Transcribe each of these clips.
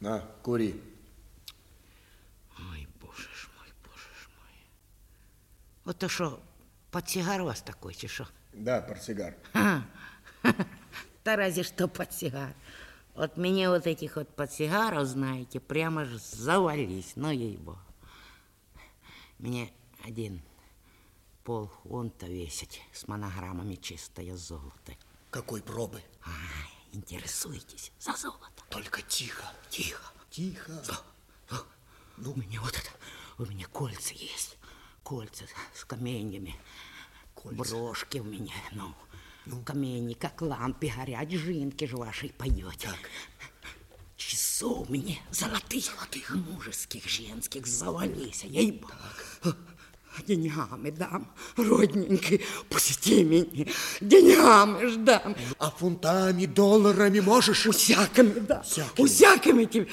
На, кури. Ой, боже ж мой, боже ж мой. Вот то что, подсигар у вас такой, чи что? Да, портсигар. Да разве что подсигар. Вот мне вот этих вот подсигаров, знаете, прямо ж завались, ну ей-богу. Мне один пол фунта весить с монограммами чистое золото. Какой пробы? А, интересуетесь за золото? Только тихо. Тихо. Тихо. Ну, у меня вот это, у меня кольца есть. Кольца с каменьями. Кольца. Брошки у меня, ну, ну. камни, как лампы горят, жинки же вашей поете. Так. Часов мне золотых, золотых, мужеских, женских завались, ей Деньгами дам, родненький, посети меня, деньгами ж дам. А фунтами, долларами можешь? Усяками, да, Всякими. усякими тебе,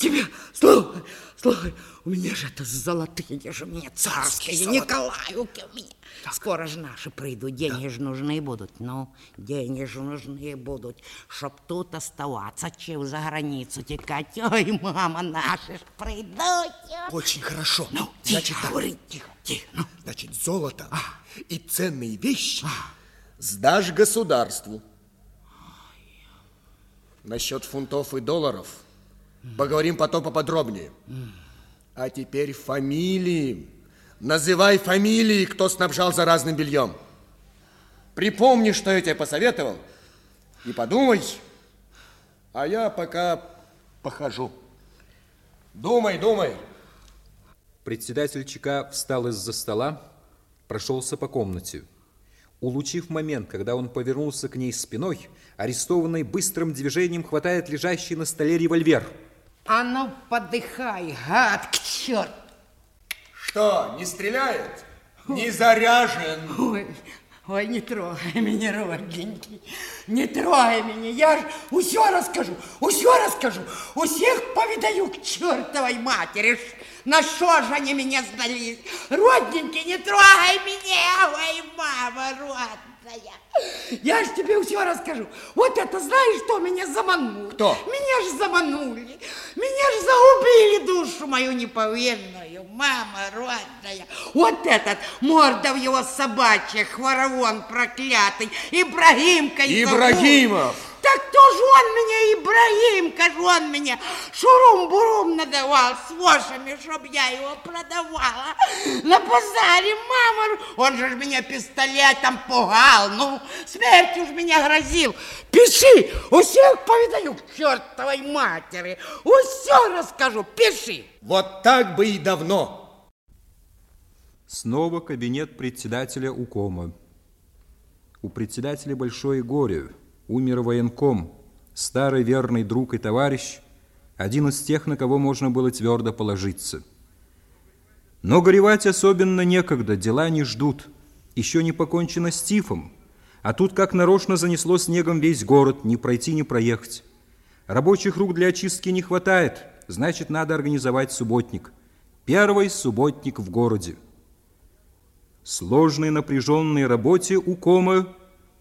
тебе, слушай, слушай, у меня же это золотые же мне царские, золотые. Николаевки у меня. Скоро же наши придут, деньги же нужны будут, ну, деньги же нужны будут, чтоб тут оставаться, чем за границу текать. Ой, мама, наши ж придут. Очень хорошо. Ну, тихо, Значит, так. говори, тихо, тихо, ну. Значит, золото и ценные вещи сдашь государству. Насчет фунтов и долларов поговорим потом поподробнее. А теперь фамилии. Называй фамилии, кто снабжал за разным бельем. Припомни, что я тебе посоветовал, и подумай. А я пока похожу. Думай, думай. Председатель ЧК встал из-за стола, прошелся по комнате. Улучив момент, когда он повернулся к ней спиной, арестованный быстрым движением хватает лежащий на столе револьвер. А ну, подыхай, гад, к черту. Что, не стреляет? Не заряжен. Ой, ой, не трогай меня, родненький, не трогай меня, я ж усё расскажу, усё расскажу, усіх повидаю к чертовой матери, на что же они меня сдались, родненький, не трогай меня, ой, мама родная. Я ж тебе все расскажу. Вот это знаешь, что меня заманули? Кто? Меня ж заманули. Меня ж загубили душу мою неповинную, мама родная. Вот этот, морда в его собачья, хворовон проклятый, Ибрагимка Ибрагимов! зовут. Так кто ж он меня, Ибрагимка, ж он меня шурум-бурум надавал с вошами, чтоб я его продавала. На базаре, мама, он же ж меня пистолетом пугал, ну, смертью ж меня грозил. Пиши, у всех повидаю к чертовой матери, все расскажу, пиши. Вот так бы и давно. Снова кабинет председателя УКОМа. У председателя большое горе. Умер военком, старый верный друг и товарищ, один из тех, на кого можно было твердо положиться. Но горевать особенно некогда, дела не ждут. Еще не покончено с тифом, а тут как нарочно занесло снегом весь город, не пройти, не проехать. Рабочих рук для очистки не хватает, значит, надо организовать субботник. Первый субботник в городе. Сложной напряженной работе у кома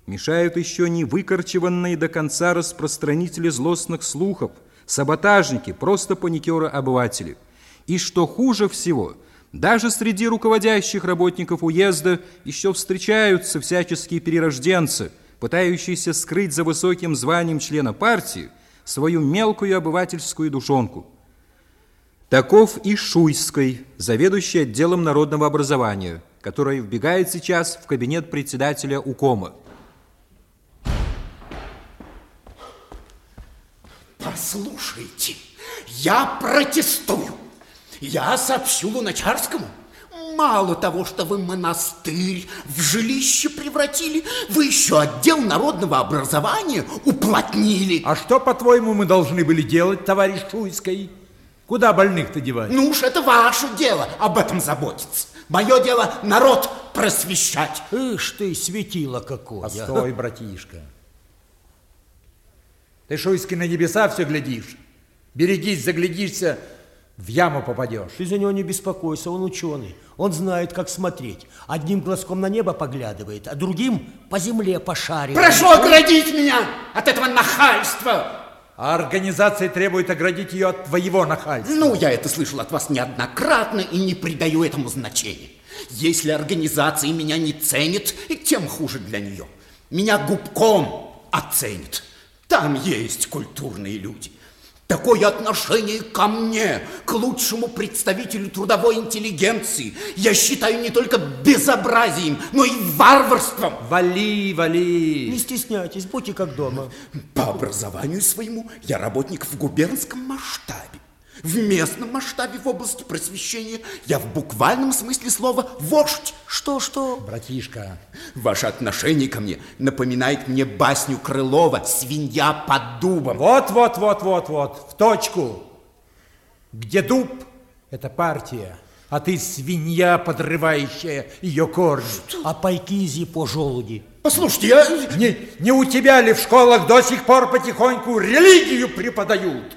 мешают еще не выкорчеванные до конца распространители злостных слухов, саботажники, просто паникеры-обыватели. И что хуже всего, даже среди руководящих работников уезда еще встречаются всяческие перерожденцы, пытающиеся скрыть за высоким званием члена партии свою мелкую обывательскую душонку. Таков и Шуйской, заведующий отделом народного образования, которая вбегает сейчас в кабинет председателя УКОМа. Послушайте, я протестую. Я сообщу Луначарскому. Мало того, что вы монастырь в жилище превратили, вы еще отдел народного образования уплотнили. А что, по-твоему, мы должны были делать, товарищ Шуйской? Куда больных-то девать? Ну уж это ваше дело об этом заботиться. Мое дело народ просвещать. Ишь ты, светило какое. Постой, братишка. Ты, Шуйский, на небеса все глядишь. Берегись, заглядишься, в яму попадешь. Ты за него не беспокойся, он ученый. Он знает, как смотреть. Одним глазком на небо поглядывает, а другим по земле пошаривает. Прошу оградить меня от этого нахальства. А организация требует оградить ее от твоего нахальства. Ну, я это слышал от вас неоднократно и не придаю этому значения. Если организация меня не ценит, тем хуже для нее. Меня губком оценит. Там есть культурные люди. Такое отношение ко мне, к лучшему представителю трудовой интеллигенции, я считаю не только безобразием, но и варварством. Вали, вали. Не стесняйтесь, будьте как дома. По образованию своему я работник в губернском масштабе. В местном масштабе в области просвещения я в буквальном смысле слова вождь. Что, что? Братишка, Ваше отношение ко мне напоминает мне басню Крылова «Свинья под дубом». вот, вот, вот, вот, вот, в точку. Где дуб, это партия, а ты свинья, подрывающая ее корни. А пайкизи по желуди. Послушайте, я... Не, не у тебя ли в школах до сих пор потихоньку религию преподают?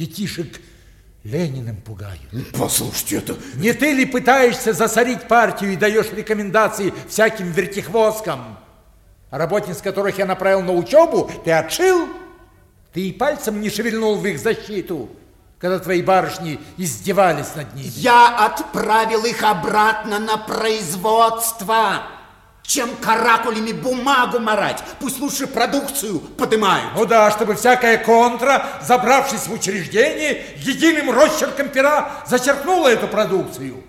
Детишек Лениным пугают. Послушайте, это... Не ты ли пытаешься засорить партию и даешь рекомендации всяким вертихвосткам? А работниц, которых я направил на учебу, ты отшил? Ты и пальцем не шевельнул в их защиту, когда твои барышни издевались над ними. Я отправил их обратно на производство. Чем каракулями бумагу марать, пусть лучше продукцию подымают. Ну да, чтобы всякая контра, забравшись в учреждение, единым росчерком пера зачеркнула эту продукцию.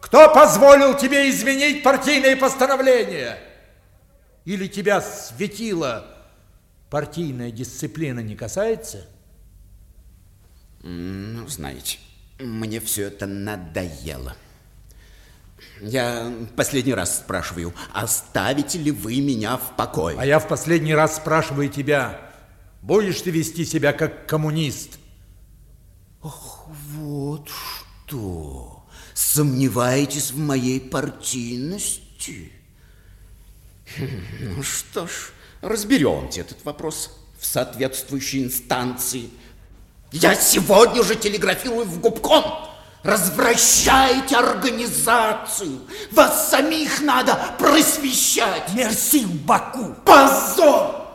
Кто позволил тебе изменить партийные постановления? Или тебя светила партийная дисциплина не касается? Ну, знаете, мне все это надоело. Я последний раз спрашиваю, оставите ли вы меня в покое? А я в последний раз спрашиваю тебя, будешь ты вести себя как коммунист? Вот что. Сомневаетесь в моей партийности? Ну что ж, разберемте этот вопрос в соответствующей инстанции. Я сегодня же телеграфирую в губком. Развращаете организацию. Вас самих надо просвещать. Мерси в Баку. Позор!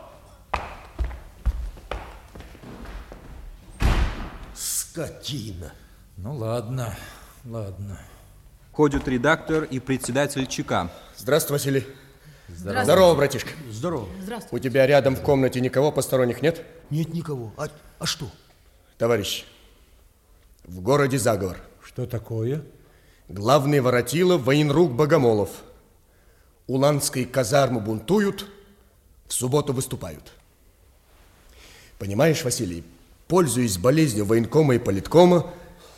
Скотина. Ну ладно, ладно. Ходят редактор и председатель ЧК. Здравствуй, Василий. Здорово. Здорово, братишка. Здорово. У тебя рядом в комнате никого посторонних нет? Нет никого. А, а что? Товарищ, в городе заговор. Что такое? Главный воротило военрук Богомолов. Уланской казармы бунтуют, в субботу выступают. Понимаешь, Василий, пользуясь болезнью военкома и политкома,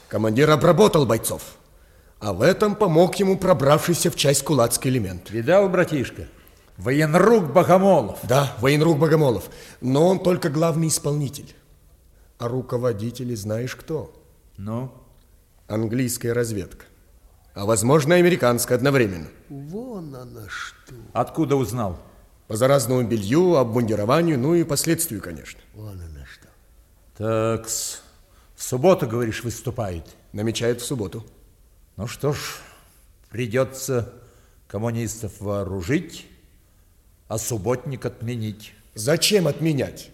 командир обработал бойцов. А в этом помог ему пробравшийся в часть кулацкий элемент. Видал, братишка? Военрук Богомолов. Да, военрук Богомолов, но он только главный исполнитель. А руководители знаешь кто? Ну? Английская разведка. А возможно, и американская одновременно. Вон она что. Откуда узнал? По заразному белью, обмундированию, ну и последствию, конечно. Вон она что. Такс. В субботу, говоришь, выступает. Намечают в субботу. Ну что ж, придется коммунистов вооружить, а субботник отменить. Зачем отменять?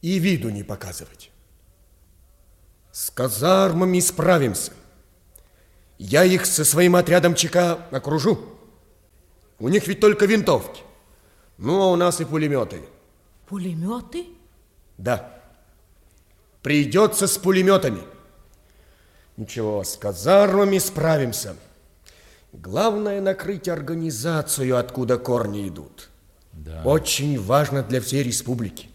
И виду не показывать. С казармами справимся. Я их со своим отрядом ЧК окружу. У них ведь только винтовки. Ну, а у нас и пулеметы. Пулеметы? Да. Придется с пулеметами. Ничего, с казармами справимся. Главное накрыть организацию, откуда корни идут. Да. Очень важно для всей республики.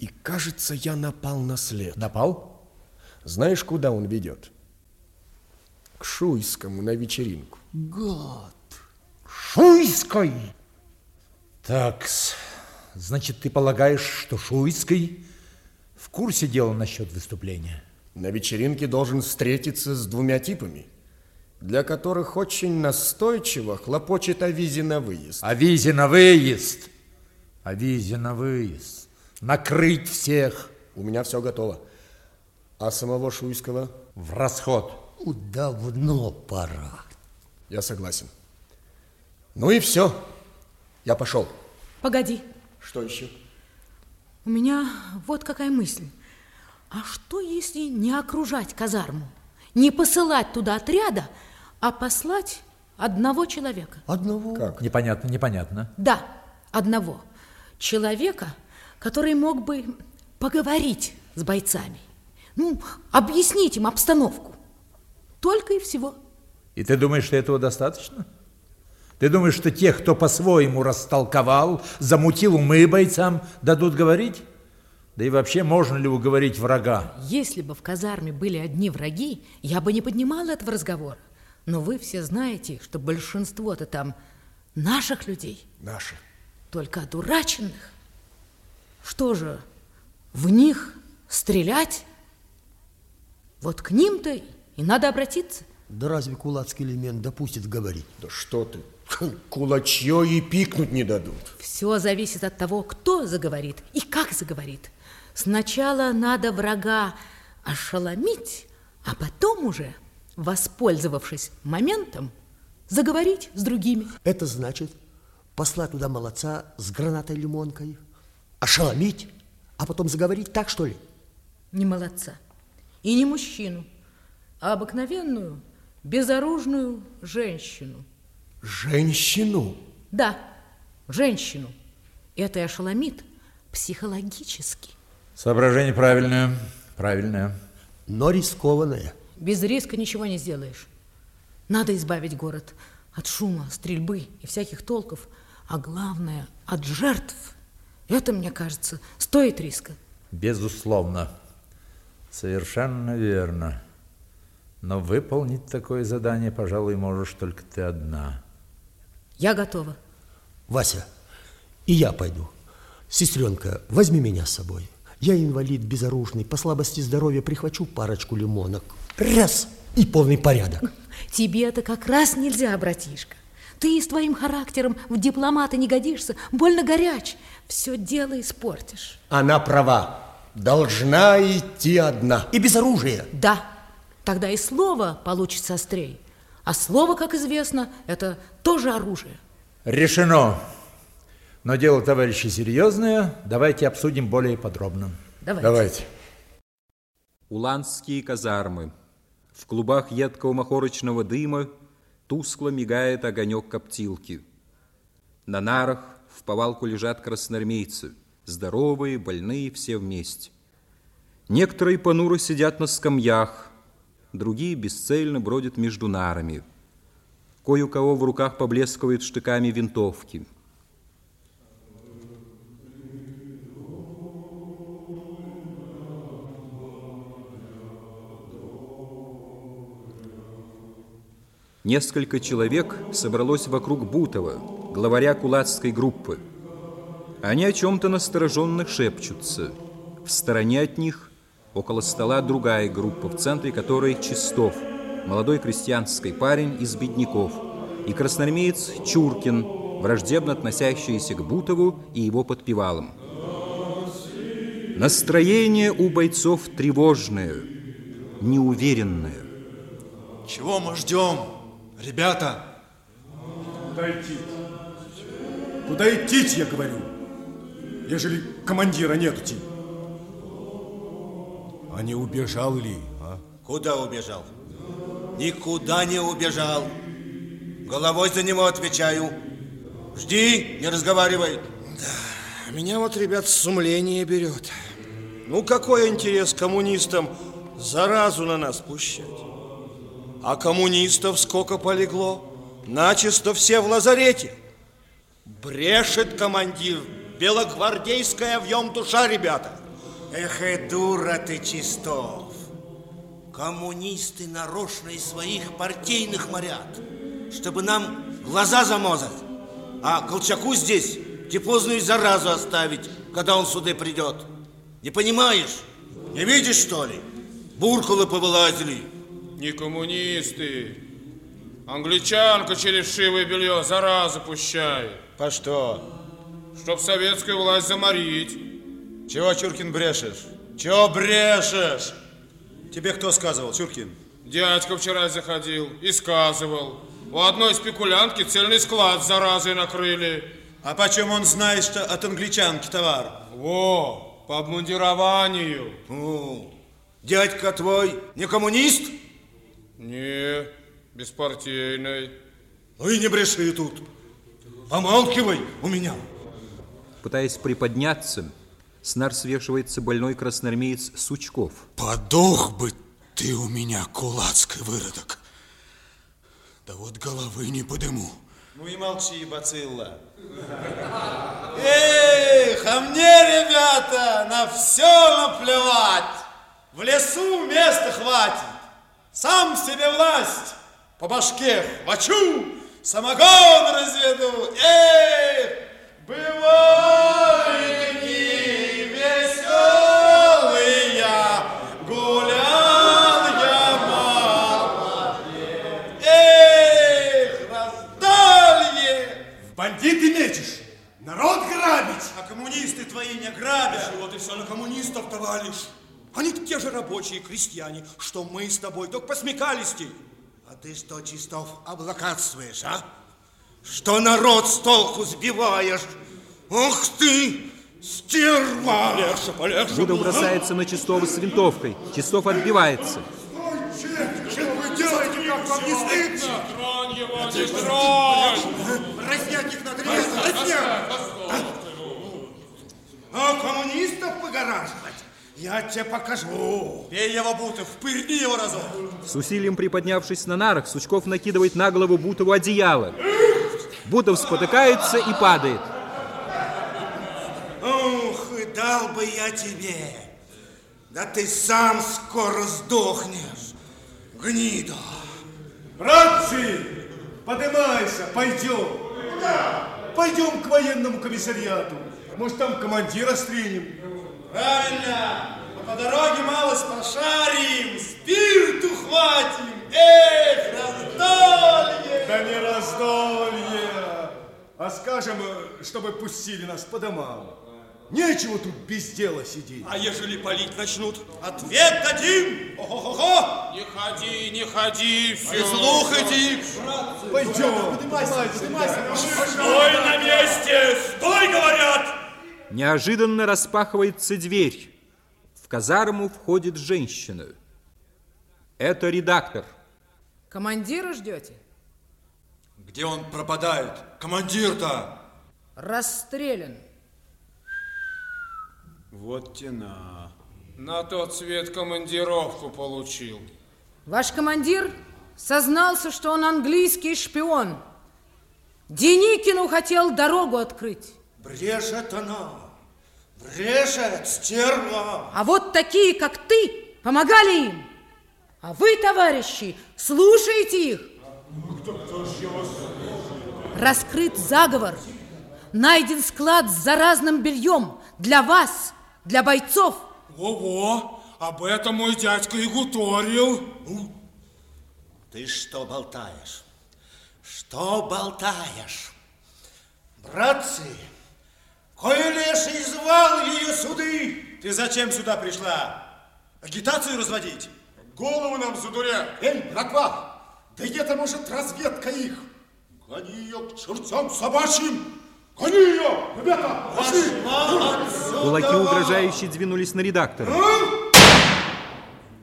И кажется, я напал на след. Напал? Знаешь, куда он ведет? К Шуйскому на вечеринку. Гад. Шуйской? Такс. Значит, ты полагаешь, что Шуйский в курсе дела насчет выступления? На вечеринке должен встретиться с двумя типами, для которых очень настойчиво хлопочет о визе на выезд. О визе на выезд? О визе на выезд. Накрыть всех. У меня все готово. А самого Шуйского? В расход. Ну, давно пора. Я согласен. Ну и все. Я пошел. Погоди. Что еще? У меня вот какая мысль. А что, если не окружать казарму? Не посылать туда отряда, а послать одного человека? Одного? Как? Непонятно, непонятно. Да, одного. Человека, который мог бы поговорить с бойцами. Ну, объяснить им обстановку. Только и всего. И ты думаешь, что этого достаточно? Ты думаешь, что тех, кто по-своему растолковал, замутил умы бойцам, дадут говорить? Да и вообще, можно ли уговорить врага? Если бы в казарме были одни враги, я бы не поднимала этого разговора. Но вы все знаете, что большинство-то там наших людей. Наши. Только одураченных. Что же, в них стрелять? Вот к ним-то и надо обратиться. Да разве кулацкий элемент допустит говорить? Да что ты, кулачье и пикнуть не дадут. Все зависит от того, кто заговорит и как заговорит. Сначала надо врага ошеломить, а потом уже, воспользовавшись моментом, заговорить с другими. Это значит послать туда молодца с гранатой-лимонкой, ошеломить, а потом заговорить так, что ли? Не молодца и не мужчину, а обыкновенную, безоружную женщину. Женщину? Да, женщину. Это и ошеломит психологически. Соображение правильное, правильное. Но рискованное. Без риска ничего не сделаешь. Надо избавить город от шума, стрельбы и всяких толков, а главное, от жертв. Это, мне кажется, стоит риска. Безусловно. Совершенно верно. Но выполнить такое задание, пожалуй, можешь только ты одна. Я готова. Вася, и я пойду. Сестренка, возьми меня с собой. Я инвалид безоружный, по слабости здоровья прихвачу парочку лимонок. Раз, и полный порядок. Тебе это как раз нельзя, братишка. Ты с твоим характером в дипломаты не годишься, больно горяч. Все дело испортишь. Она права. Должна идти одна. И без оружия. Да, тогда и слово получится острей. А слово, как известно, это тоже оружие. Решено. Но дело, товарищи, серьезное. Давайте обсудим более подробно. Давайте. Давайте. Уланские казармы. В клубах едкого махорочного дыма тускло мигает огонек коптилки. На нарах в повалку лежат красноармейцы, здоровые, больные, все вместе. Некоторые понуро сидят на скамьях, другие бесцельно бродят между нарами. Кое у кого в руках поблескивают штыками винтовки – Несколько человек собралось вокруг Бутова, главаря кулацкой группы. Они о чем-то настороженно шепчутся. В стороне от них, около стола, другая группа, в центре которой Чистов, молодой крестьянский парень из бедняков, и красноармеец Чуркин, враждебно относящийся к Бутову и его подпевалам. Настроение у бойцов тревожное, неуверенное. Чего мы ждем? Ребята! Куда идти? Куда идти, я говорю? Ежели командира нету ти. А не убежал ли, а? Куда убежал? Никуда не убежал. Головой за него отвечаю. Жди, не разговаривай. Да, меня вот, ребят, сумление берет. Ну, какой интерес коммунистам заразу на нас пущать? А коммунистов сколько полегло? Начисто все в лазарете. Брешет командир. Белогвардейская вьем душа, ребята. Эх, и дура ты, Чистов. Коммунисты нарочно из своих партийных морят, чтобы нам глаза замазать. А Колчаку здесь депозную заразу оставить, когда он сюда придет. Не понимаешь? Не видишь, что ли? Буркулы повылазили. Не коммунисты. Англичанка через шивое белье заразу пущает. По что? Чтоб советскую власть заморить. Чего, Чуркин, брешешь? Чего брешешь? Тебе кто сказывал, Чуркин? Дядька вчера заходил и сказывал. У одной спекулянтки цельный склад заразой накрыли. А почем он знает, что от англичанки товар? Во! По обмундированию. Ну, дядька твой не коммунист? Не, беспартийный. Ну и не бреши тут. Помалкивай у меня. Пытаясь приподняться, с нар свешивается больной красноармеец Сучков. Подох бы ты у меня, кулацкий выродок. Да вот головы не подыму. Ну и молчи, бацилла. Эх, а мне, ребята, на все наплевать. В лесу места хватит. Сам себе власть по башке хвачу, самогон разведу. Эх, бывали дни веселые, гулял я мало. Эх, раздолье! В бандиты мечешь, народ грабить. А коммунисты твои не грабят. Вот и все на коммунистов, товарищ. Они те же рабочие, крестьяне, что мы с тобой, только посмекались. А ты что, Чистов, облакатствуешь, а? Что народ с толку сбиваешь? Ух ты, стерва! Полегче, полегче. Буда бросается на Чистова с винтовкой. Чистов отбивается. Что вы делаете, как вам не стыдно? Тронь его, не тронь! Разнять их надо, ребята, разнять! А коммунистов выгораживать? Я тебе покажу. Бей его, Бутов, пырни его разок. С усилием приподнявшись на нарах, Сучков накидывает на голову Бутову одеяло. Бутов спотыкается и падает. Ух, и дал бы я тебе. Да ты сам скоро сдохнешь. Гнида. Братцы, поднимайся, пойдем. Пойдем к военному комиссариату. Может, там командира стринем. Правильно. А по дороге малость пошарим, спирту хватим. Эх, раздолье! Да не раздолье, а скажем, чтобы пустили нас по домам. Нечего тут без дела сидеть. А ежели палить начнут, ответ дадим. Ого-го-го! Не ходи, не ходи, все. Слухайте. Пойдем. Стой на месте! Стой, говорят! Неожиданно распахивается дверь. В казарму входит женщина. Это редактор. Командира ждете? Где он пропадает? Командир-то! Расстрелян. Вот тена. На тот свет командировку получил. Ваш командир сознался, что он английский шпион. Деникину хотел дорогу открыть. Брешет она. Брешет, стерва. А вот такие, как ты, помогали им. А вы, товарищи, слушайте их. Раскрыт заговор. Найден склад с заразным бельем для вас, для бойцов. Во-во, об этом мой дядька и гуторил. Ты что болтаешь? Что болтаешь? Братцы, кое леший звал ее суды. Ты зачем сюда пришла? Агитацию разводить? Голову нам задурят. Эй, братва, да где-то, может, разведка их. Гони ее к чертям собачьим. Гони ее, ребята, пошли. Кулаки угрожающе двинулись на редактора.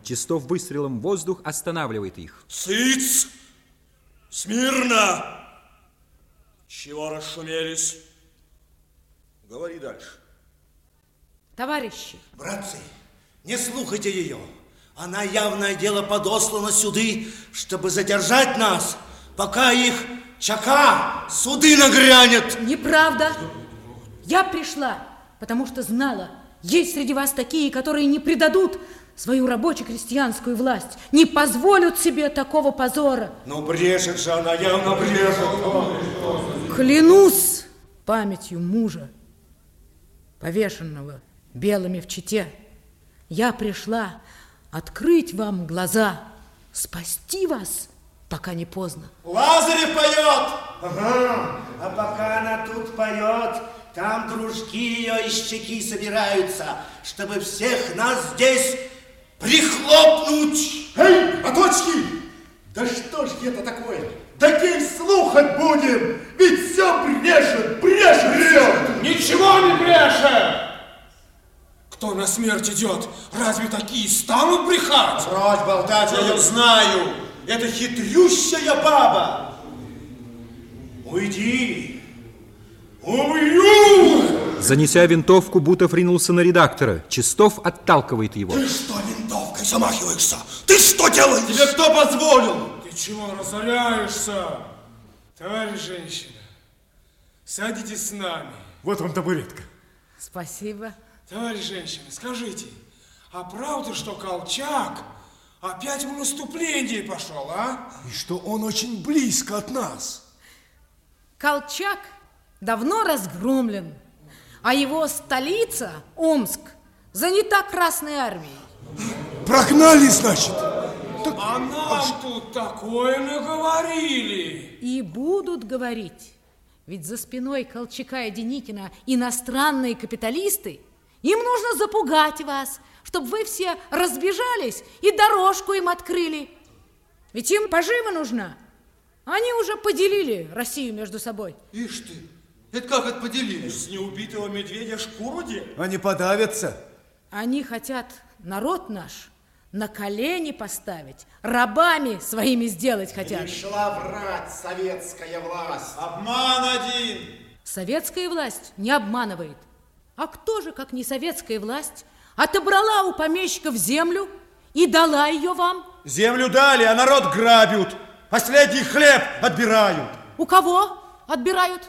Чистов выстрелом в воздух останавливает их. Цыц! Смирно! Чего расшумелись? Говори дальше. Товарищи, Братцы, не слухайте ее. Она явное дело подослана сюды, чтобы задержать нас, пока их чака суды нагрянет. неправда. Я пришла, потому что знала, есть среди вас такие, которые не предадут свою рабоче-крестьянскую власть, не позволят себе такого позора. Ну, брешет же она, явно брешет. Клянусь памятью мужа, повешенного белыми в чите, я пришла открыть вам глаза, спасти вас, пока не поздно. Лазарев поет! Ага, а пока она тут поет, там дружки ее из щеки собираются, чтобы всех нас здесь прихлопнуть. Эй, оточки! Да что ж это такое? Да кем слухать будем? Ведь все брешет, брешет все! Ничего не брешет! Кто на смерть идет, разве такие станут брехать? Брось болтать, я ее знаю. Это хитрющая баба. Уйди. Убью! Занеся винтовку, Бутов ринулся на редактора. Чистов отталкивает его. Ты что винтовкой замахиваешься? Ты что делаешь? Тебе кто позволил? Ты чего разоряешься? Товарищ женщина, садитесь с нами. Вот вам табуретка. Спасибо. Товарищ женщина, скажите, а правда, что Колчак опять в наступление пошел, а? И что он очень близко от нас. Колчак давно разгромлен, а его столица, Омск, занята Красной армией. Прогнали, значит? А нам тут такое наговорили. И будут говорить. Ведь за спиной Колчака и Деникина иностранные капиталисты. Им нужно запугать вас, чтобы вы все разбежались и дорожку им открыли. Ведь им пожива нужна. Они уже поделили Россию между собой. Ишь ты, это как это поделили? С неубитого медведя шкуру? Они подавятся. Они хотят народ наш на колени поставить, рабами своими сделать хотят. Пришла врать советская власть. Обман один. Советская власть не обманывает. А кто же, как не советская власть, отобрала у помещиков землю и дала ее вам? Землю дали, а народ грабят. Последний хлеб отбирают. У кого отбирают?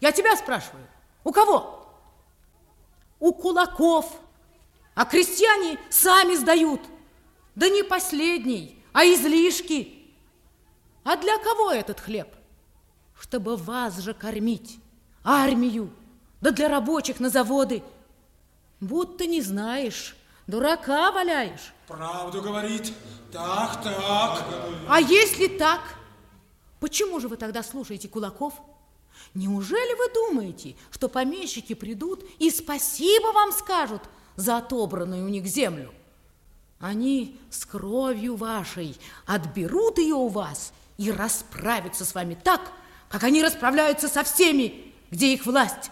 Я тебя спрашиваю. У кого? У кулаков. А крестьяне сами сдают. Да не последний, а излишки. А для кого этот хлеб? Чтобы вас же кормить, армию, да для рабочих на заводы. Будто не знаешь, дурака валяешь. Правду говорит. Так, так. А если так, почему же вы тогда слушаете кулаков? Неужели вы думаете, что помещики придут и спасибо вам скажут за отобранную у них землю? Они с кровью вашей отберут ее у вас и расправятся с вами так, как они расправляются со всеми, где их власть.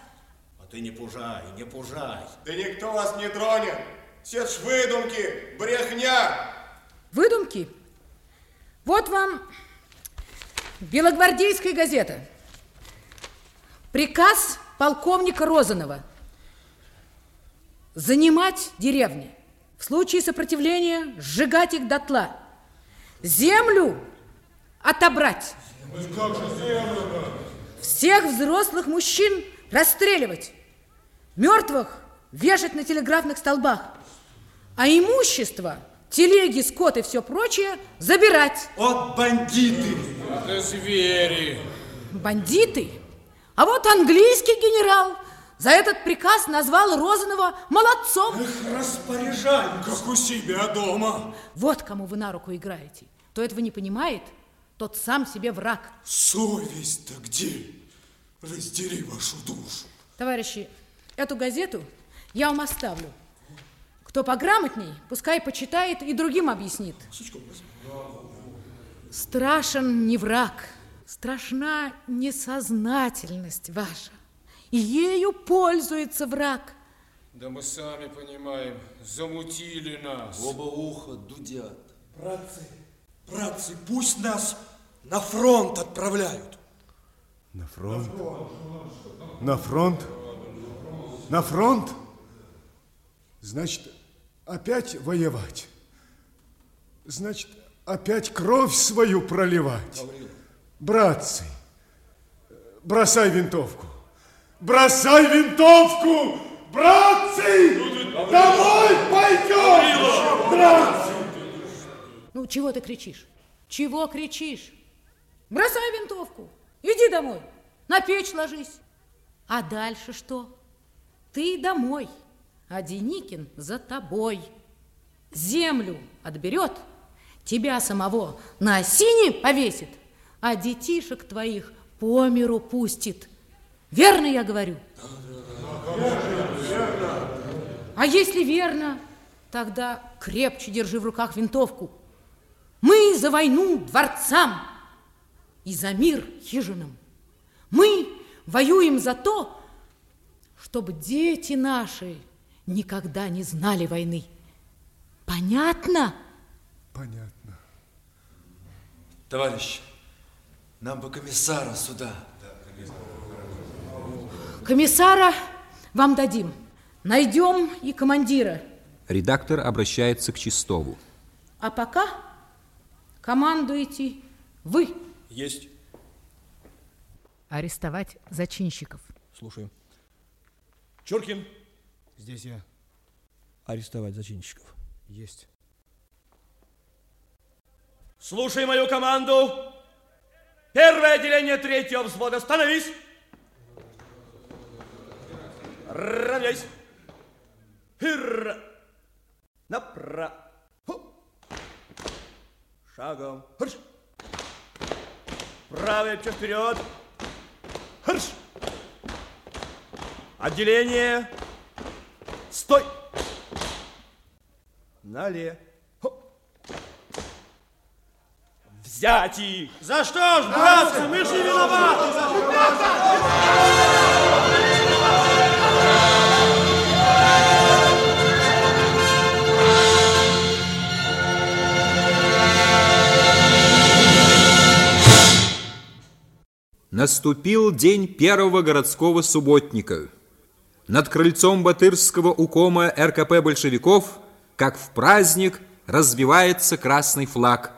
Ты не пужай, не пужай. Да никто вас не тронет. Все ж выдумки, брехня. Выдумки? Вот вам Белогвардейская газета. Приказ полковника Розанова занимать деревни. В случае сопротивления сжигать их дотла. Землю отобрать. Как же землю Всех взрослых мужчин расстреливать. Мертвых вешать на телеграфных столбах. А имущество, телеги, скот и все прочее забирать. Вот бандиты. Это звери. Бандиты? А вот английский генерал за этот приказ назвал Розанова молодцом. Их распоряжаем, как у себя дома. Вот кому вы на руку играете. То этого не понимает, тот сам себе враг. Совесть-то где? Раздери вашу душу. Товарищи, эту газету я вам оставлю. Кто пограмотней, пускай почитает и другим объяснит. Страшен не враг, страшна несознательность ваша. И ею пользуется враг. Да мы сами понимаем, замутили нас. Оба уха дудят. Братцы, братцы, пусть нас на фронт отправляют. На фронт? На фронт? На фронт? Значит, опять воевать. Значит, опять кровь свою проливать. Братцы, бросай винтовку. Бросай винтовку! Братцы! Домой пойдем! Братцы! Ну, чего ты кричишь? Чего кричишь? Бросай винтовку, иди домой, на печь ложись. А дальше что? Ты домой, а Деникин за тобой. Землю отберет, тебя самого на осине повесит, а детишек твоих по миру пустит. Верно я говорю? А если верно, тогда крепче держи в руках винтовку. Мы за войну дворцам и за мир хижинам. Мы воюем за то, чтобы дети наши никогда не знали войны. Понятно? Понятно. Товарищ, нам бы комиссара сюда. Комиссара вам дадим. Найдем и командира. Редактор обращается к Чистову. А пока командуете вы. Есть. Арестовать зачинщиков. Слушаю. Чуркин. Здесь я. Арестовать зачинщиков. Есть. Слушай мою команду. Первое отделение третьего взвода. Становись. Равняйся. Хирра. Направо. Шагом. Хрш. Правая плечо вперед. Хрш. Отделение. Стой. Налево. Взять их! За что ж, братцы, мы же не виноваты! За Наступил день первого городского субботника. Над крыльцом Батырского укома РКП большевиков, как в праздник, развивается красный флаг.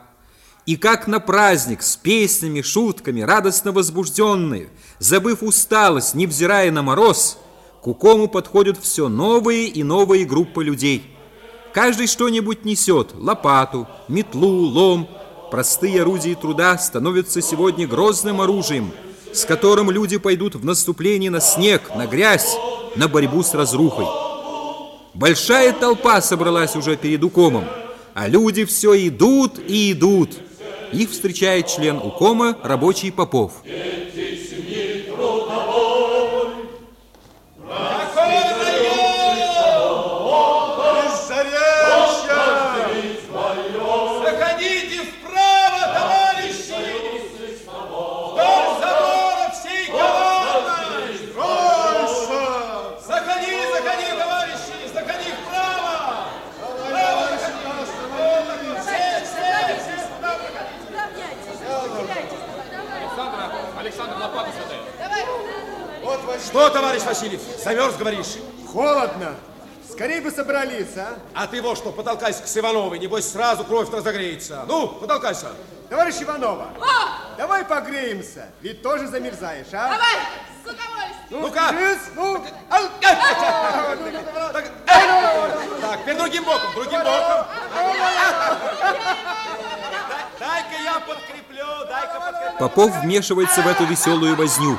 И как на праздник с песнями, шутками, радостно возбужденные, забыв усталость, невзирая на мороз, к укому подходят все новые и новые группы людей. Каждый что-нибудь несет – лопату, метлу, лом. Простые орудия труда становятся сегодня грозным оружием, с которым люди пойдут в наступление на снег, на грязь, на борьбу с разрухой. Большая толпа собралась уже перед укомом, а люди все идут и идут. Их встречает член укома рабочий Попов. Говоришь? Холодно. Скорее бы собрались, а? А ты вот что, потолкайся к Ивановой, небось сразу кровь разогреется. Ну, потолкайся. Товарищ Иванова, давай погреемся, ведь тоже замерзаешь, а? Давай, с удовольствием. Ну-ка. Крыс, ну, Так, теперь другим боком, другим боком. Дай-ка я подкреплю, дай-ка подкреплю. Попов вмешивается в эту веселую возню.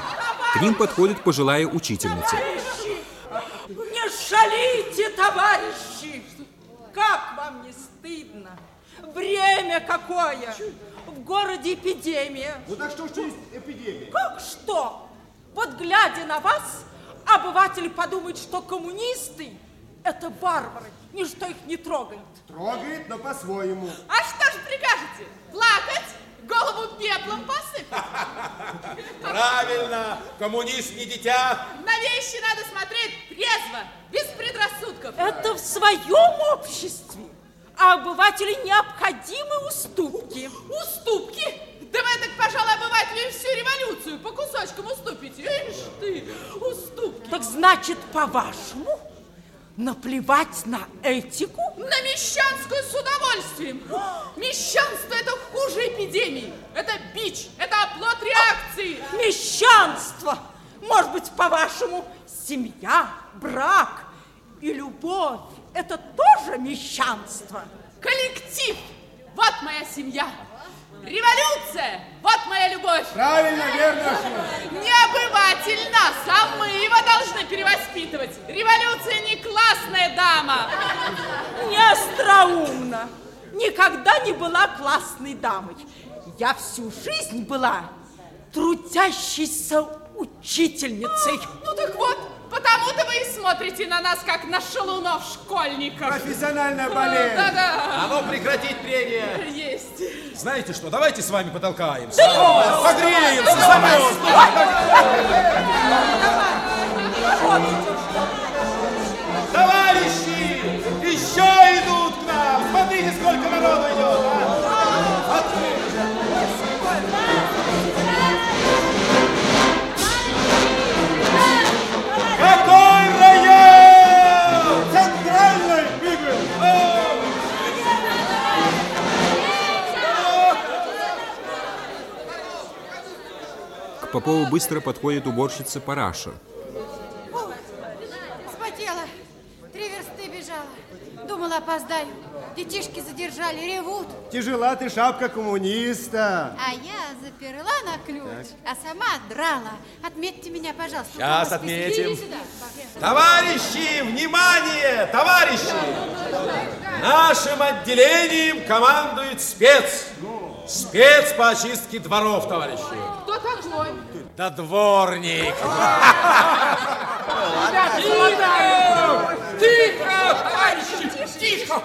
К ним подходит пожилая учительница. Шалите, товарищи! Как вам не стыдно? Время какое! В городе эпидемия. Ну так что ж есть эпидемия? Как что? Вот глядя на вас, обыватель подумает, что коммунисты – это варвары, ничто их не трогает. Трогает, но по-своему. А что ж прикажете? Плакать? Голову пеплом посыпать? Правильно, коммунист не дитя. На вещи надо смотреть трезво, без предрассудков. Это в своем обществе. А обывателю необходимы уступки. Уступки? Да вы так, пожалуй, обывателю всю революцию по кусочкам уступите. Ишь ты, уступки. Так значит, по-вашему, наплевать на этику? На мещанскую с удовольствием. Мещанство это хуже эпидемии. Это бич, это оплот реакции. Мещанство! Может быть, по-вашему, семья, брак и любовь – это тоже мещанство? Коллектив. Вот моя семья. Революция. Вот моя любовь. Правильно, верно. Не обыватель нас, а мы его должны перевоспитывать. Революция не классная дама. Не остроумно. Никогда не была классной дамой. Я всю жизнь была трудящейся учительницей. Ну так вот, Потому-то вы и смотрите на нас, как на шалунов-школьников. Профессиональная болезнь. Да-да. А ну, прекратить прения. Есть. Знаете что, давайте с вами потолкаемся. Да. Погреемся, замерзнем. Товарищи, еще идут к нам. Смотрите, сколько народу идет. А? Попова быстро подходит уборщица Параша. Ой, Вспотела. Три версты бежала. Думала, опоздаю. Детишки задержали, ревут. Тяжела ты шапка коммуниста. А я заперла на ключ, а сама драла. Отметьте меня, пожалуйста. Сейчас отметим. Товарищи, внимание! Товарищи! Нашим отделением командует спец. Спец по очистке дворов, товарищи. Кто такой? Да дворник. Ребята, Тихо! Товарищи! Тихо.